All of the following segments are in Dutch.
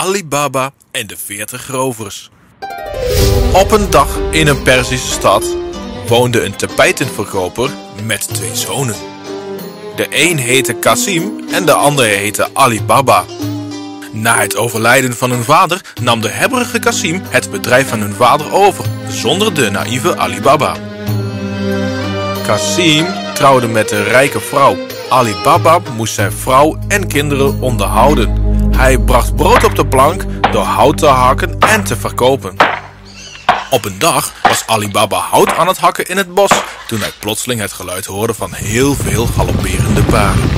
Ali Baba en de 40 rovers. Op een dag in een Perzische stad woonde een tapijtenverkoper met twee zonen. De een heette Kasim en de andere heette Ali Baba. Na het overlijden van hun vader nam de hebberige Kasim het bedrijf van hun vader over, zonder de naïeve Ali Baba. Kasim trouwde met een rijke vrouw. Ali Baba moest zijn vrouw en kinderen onderhouden. Hij bracht brood op de plank door hout te hakken en te verkopen. Op een dag was Ali Baba hout aan het hakken in het bos toen hij plotseling het geluid hoorde van heel veel galopperende paarden.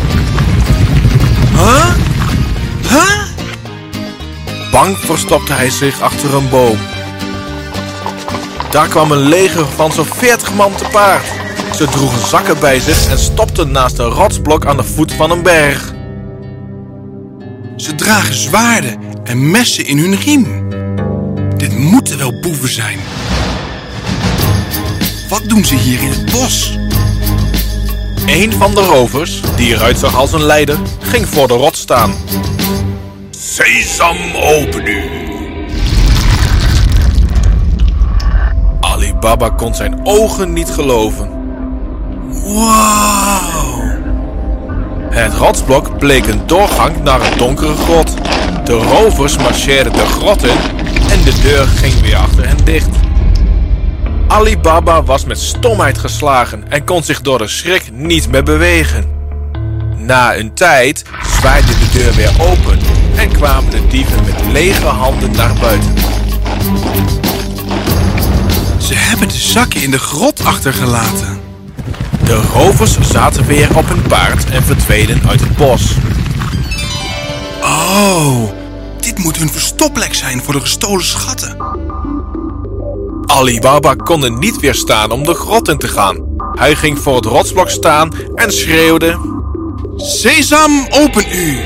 Huh? Huh? Bang verstopte hij zich achter een boom. Daar kwam een leger van zo'n 40 man te paard. Ze droegen zakken bij zich en stopten naast een rotsblok aan de voet van een berg. Ze dragen zwaarden en messen in hun riem. Dit moeten wel boeven zijn. Wat doen ze hier in het bos? Een van de rovers, die eruit zag als een leider, ging voor de rot staan. Sesam, open u! Ali Baba kon zijn ogen niet geloven. Wauw! Het rotsblok bleek een doorgang naar een donkere grot. De rovers marcheerden de grot in en de deur ging weer achter hen dicht. Ali Baba was met stomheid geslagen en kon zich door de schrik niet meer bewegen. Na een tijd zwaaide de deur weer open en kwamen de dieven met lege handen naar buiten. Ze hebben de zakken in de grot achtergelaten. De rovers zaten weer op hun paard en verdwenen uit het bos. Oh, dit moet hun verstopplek zijn voor de gestolen schatten. Ali Baba kon er niet weerstaan om de grot in te gaan. Hij ging voor het rotsblok staan en schreeuwde... Sesam, open u!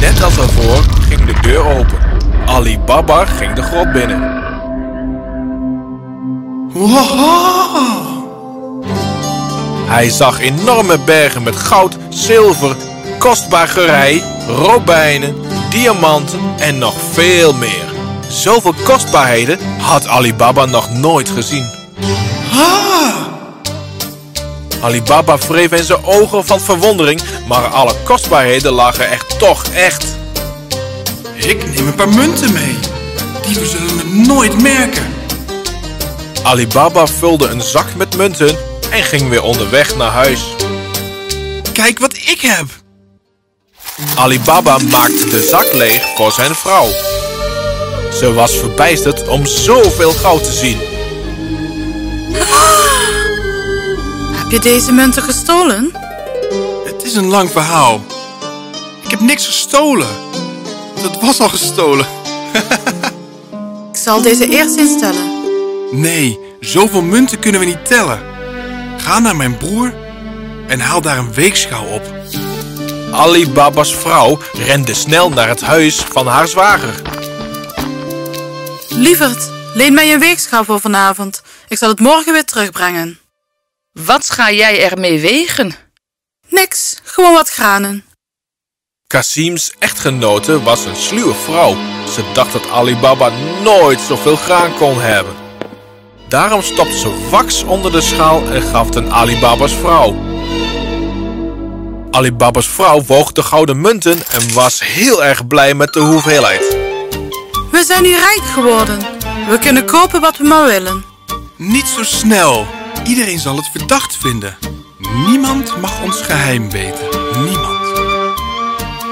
Net als daarvoor ging de deur open. Ali Baba ging de grot binnen. Wow! Hij zag enorme bergen met goud, zilver, kostbaar gerei, robijnen, diamanten en nog veel meer. Zoveel kostbaarheden had Ali Baba nog nooit gezien. Ah! Ali Baba wreef in zijn ogen van verwondering, maar alle kostbaarheden lagen echt toch echt. Ik neem een paar munten mee. Dieven zullen het nooit merken. Ali Baba vulde een zak met munten en ging weer onderweg naar huis. Kijk wat ik heb. Ali Baba maakte de zak leeg voor zijn vrouw. Ze was verbijsterd om zoveel goud te zien. Heb je deze munten gestolen? Het is een lang verhaal. Ik heb niks gestolen. Dat was al gestolen. Ik zal deze eerst instellen. Nee, zoveel munten kunnen we niet tellen. Ga naar mijn broer en haal daar een weegschaal op. Ali Baba's vrouw rende snel naar het huis van haar zwager. Lieverd, leen mij een weegschaal voor vanavond. Ik zal het morgen weer terugbrengen. Wat ga jij ermee wegen? Niks, gewoon wat granen. Kasims echtgenote was een sluwe vrouw. Ze dacht dat Ali Baba nooit zoveel graan kon hebben. Daarom stopte ze wax onder de schaal en gaf het aan Ali Baba's vrouw. Ali Baba's vrouw woog de gouden munten en was heel erg blij met de hoeveelheid. We zijn nu rijk geworden. We kunnen kopen wat we maar willen. Niet zo snel. Iedereen zal het verdacht vinden. Niemand mag ons geheim weten. Niemand.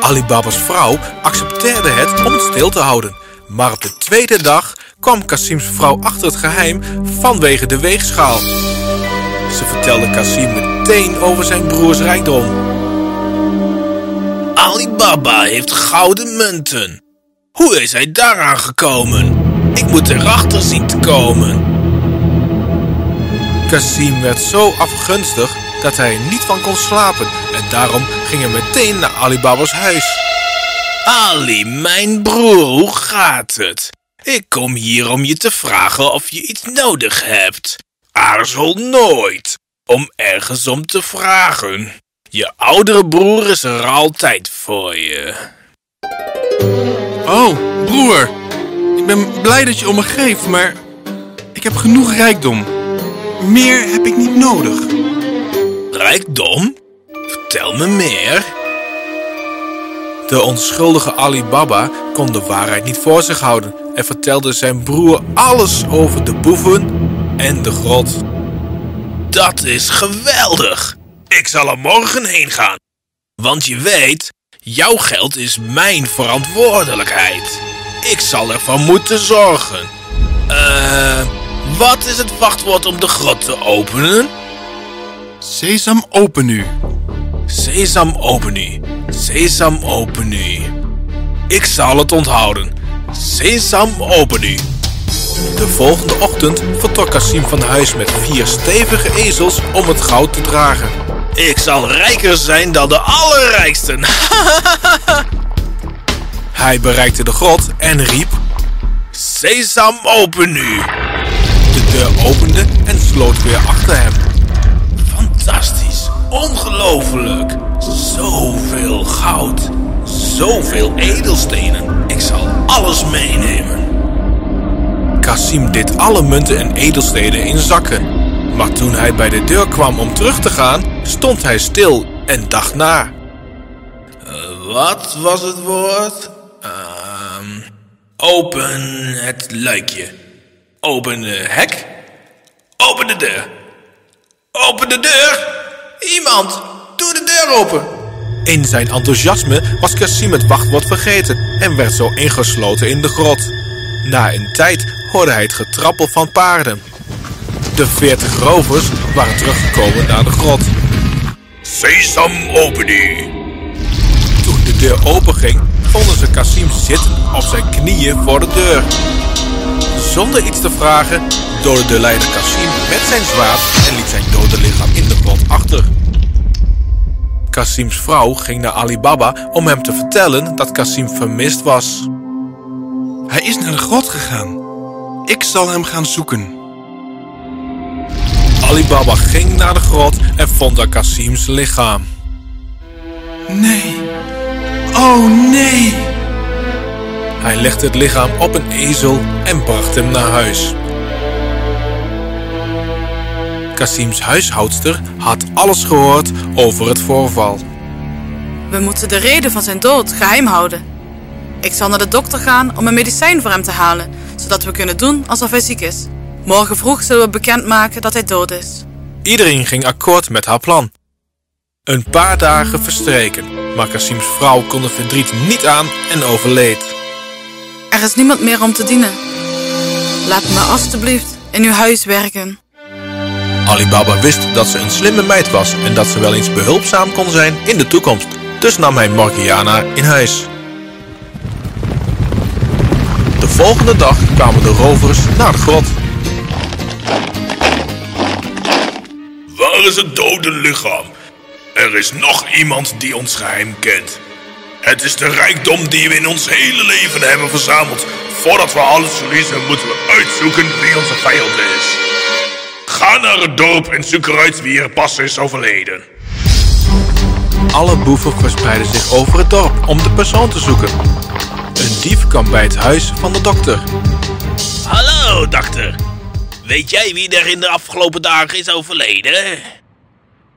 Ali Baba's vrouw accepteerde het om het stil te houden. Maar op de tweede dag kwam Kasims vrouw achter het geheim vanwege de weegschaal. Ze vertelde Kasim meteen over zijn broers rijkdom. Ali Baba heeft gouden munten. Hoe is hij daaraan gekomen? Ik moet erachter zien te komen. Kasim werd zo afgunstig dat hij er niet van kon slapen en daarom ging hij meteen naar Ali Baba's huis. Ali, mijn broer, hoe gaat het? Ik kom hier om je te vragen of je iets nodig hebt. Aarzel nooit om ergens om te vragen. Je oudere broer is er altijd voor je. Oh, broer. Ik ben blij dat je om me geeft, maar ik heb genoeg rijkdom. Meer heb ik niet nodig. Rijkdom? Vertel me meer. De onschuldige Ali Baba kon de waarheid niet voor zich houden en vertelde zijn broer alles over de boeven en de grot. Dat is geweldig! Ik zal er morgen heen gaan. Want je weet, jouw geld is mijn verantwoordelijkheid. Ik zal ervoor moeten zorgen. Eh, wat is het wachtwoord om de grot te openen? Sesam, open nu. Sesam open u. Sesam open u. Ik zal het onthouden. Sesam open u. De volgende ochtend vertrok Kasim van huis met vier stevige ezels om het goud te dragen. Ik zal rijker zijn dan de allerrijksten. Hij bereikte de grot en riep... Sesam open nu. De deur opende en sloot weer achter hem. Fantastisch. Ongelooflijk. Zoveel goud. Zoveel edelstenen. Ik zal alles meenemen. Kasim deed alle munten en edelstenen in zakken. Maar toen hij bij de deur kwam om terug te gaan, stond hij stil en dacht na. Eh, wat was het woord? Ehm, open het luikje. Open de hek. Open de deur. Open de deur! Iemand, doe de deur open! In zijn enthousiasme was Cassim het wachtwoord vergeten en werd zo ingesloten in de grot. Na een tijd hoorde hij het getrappel van paarden. De veertig rovers waren teruggekomen naar de grot. Sesam, open u! Toen de deur openging, vonden ze Cassim zitten op zijn knieën voor de deur. Zonder iets te vragen doodde de leider Cassim met zijn zwaard en liet zijn dode lichaam in de grot achter. Kassims vrouw ging naar Ali Baba om hem te vertellen dat Cassim vermist was. Hij is naar de grot gegaan. Ik zal hem gaan zoeken. Ali Baba ging naar de grot en vond daar Kassims lichaam. Nee. Oh nee. Hij legde het lichaam op een ezel en bracht hem naar huis. Kassims huishoudster had alles gehoord over het voorval. We moeten de reden van zijn dood geheim houden. Ik zal naar de dokter gaan om een medicijn voor hem te halen, zodat we kunnen doen alsof hij ziek is. Morgen vroeg zullen we bekendmaken dat hij dood is. Iedereen ging akkoord met haar plan. Een paar dagen verstreken, maar Kassims vrouw kon het verdriet niet aan en overleed. Er is niemand meer om te dienen. Laat me alstublieft in uw huis werken. Ali Baba wist dat ze een slimme meid was en dat ze wel eens behulpzaam kon zijn in de toekomst. Dus nam hij Morgiana in huis. De volgende dag kwamen de rovers naar de grot. Waar is het dode lichaam? Er is nog iemand die ons geheim kent. Het is de rijkdom die we in ons hele leven hebben verzameld. Voordat we alles verliezen, moeten we uitzoeken wie onze vijand is. Ga naar het dorp en zoek eruit wie er pas is overleden. Alle boeven verspreidden zich over het dorp om de persoon te zoeken. Een dief kwam bij het huis van de dokter. Hallo, dokter. Weet jij wie er in de afgelopen dagen is overleden?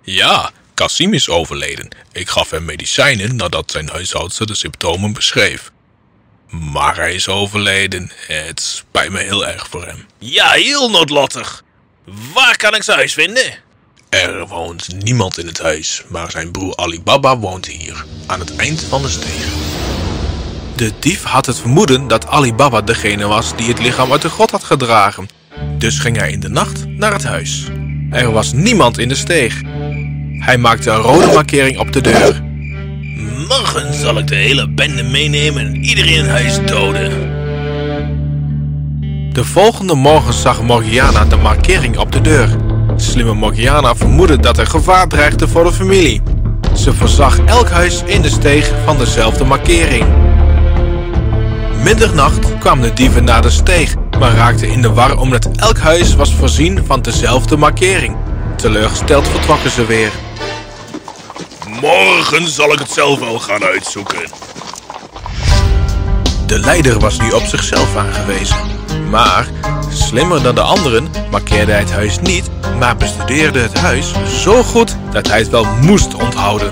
Ja, Kasim is overleden. Ik gaf hem medicijnen nadat zijn huishoudster de symptomen beschreef. Maar hij is overleden. Het spijt me heel erg voor hem. Ja, heel noodlottig. Waar kan ik zijn huis vinden? Er woont niemand in het huis, maar zijn broer Ali Baba woont hier, aan het eind van de steeg. De dief had het vermoeden dat Ali Baba degene was die het lichaam uit de grot had gedragen. Dus ging hij in de nacht naar het huis. Er was niemand in de steeg. Hij maakte een rode markering op de deur. Morgen zal ik de hele bende meenemen en iedereen in huis doden. De volgende morgen zag Morgiana de markering op de deur. Slimme Morgiana vermoedde dat er gevaar dreigde voor de familie. Ze voorzag elk huis in de steeg van dezelfde markering. Middernacht kwamen de dieven naar de steeg, maar raakten in de war omdat elk huis was voorzien van dezelfde markering. Teleurgesteld vertrokken ze weer. Morgen zal ik het zelf wel gaan uitzoeken. De leider was nu op zichzelf aangewezen. Maar, slimmer dan de anderen, markeerde hij het huis niet, maar bestudeerde het huis zo goed dat hij het wel moest onthouden.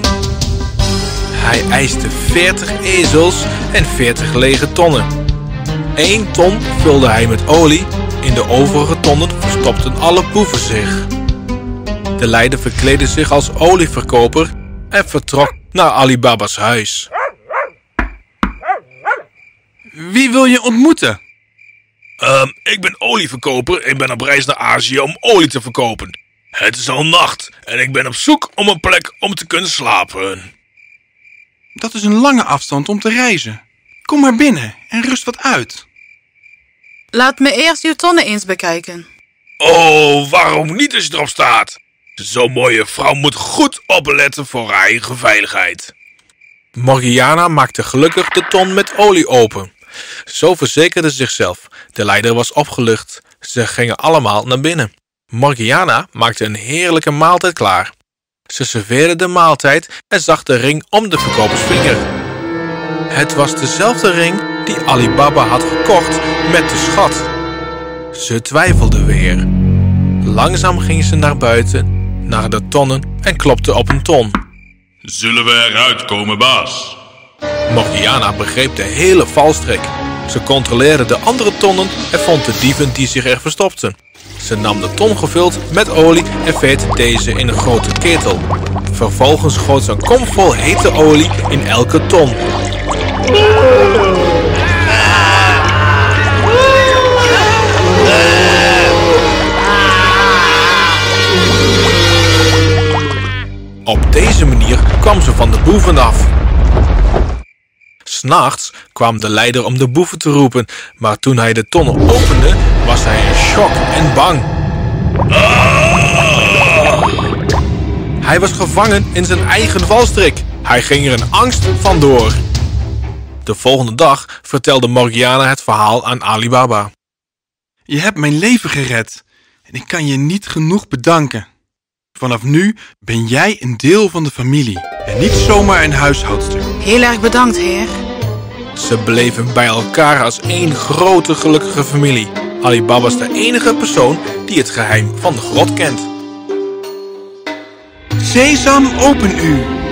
Hij eiste 40 ezels en 40 lege tonnen. Eén ton vulde hij met olie, in de overige tonnen verstopten alle boeven zich. De leider verkleedde zich als olieverkoper en vertrok naar Alibaba's huis. Wie wil je ontmoeten? Ehm, ik ben olieverkoper en ben op reis naar Azië om olie te verkopen. Het is al nacht en ik ben op zoek om een plek om te kunnen slapen. Dat is een lange afstand om te reizen. Kom maar binnen en rust wat uit. Laat me eerst uw tonnen eens bekijken. Oh, waarom niet als je erop staat? Zo'n mooie vrouw moet goed opletten voor haar eigen veiligheid. Morgiana maakte gelukkig de ton met olie open. Zo verzekerde zichzelf. De leider was opgelucht. Ze gingen allemaal naar binnen. Morgiana maakte een heerlijke maaltijd klaar. Ze serveerde de maaltijd en zag de ring om de verkopersvinger. Het was dezelfde ring die Alibaba had gekocht met de schat. Ze twijfelde weer. Langzaam ging ze naar buiten, naar de tonnen en klopte op een ton. Zullen we eruit komen, baas? Morgiana begreep de hele valstrik. Ze controleerde de andere tonnen en vond de dieven die zich er verstopten. Ze nam de ton gevuld met olie en veette deze in een grote ketel. Vervolgens goot ze een kom vol hete olie in elke ton. Op deze manier kwam ze van de boeven af. S'nachts kwam de leider om de boeven te roepen, maar toen hij de tonnen opende, was hij in shock en bang. Hij was gevangen in zijn eigen valstrik. Hij ging er in angst vandoor. De volgende dag vertelde Morgiana het verhaal aan Alibaba. Je hebt mijn leven gered en ik kan je niet genoeg bedanken. Vanaf nu ben jij een deel van de familie en niet zomaar een huishoudster. Heel erg bedankt, heer. Ze bleven bij elkaar als één grote gelukkige familie. Alibaba was de enige persoon die het geheim van de grot kent. Sesam, open u!